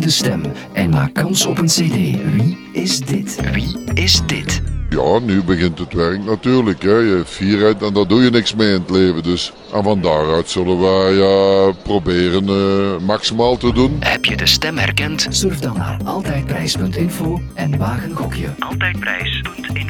de stem en maak kans op een cd. Wie is dit? Wie is dit? Ja, nu begint het werk natuurlijk. Hè. Je hebt vierheid en daar doe je niks mee in het leven. Dus. En van daaruit zullen wij ja, proberen uh, maximaal te doen. Heb je de stem herkend? Surf dan naar altijdprijs.info en wagen gokje. Altijdprijs.info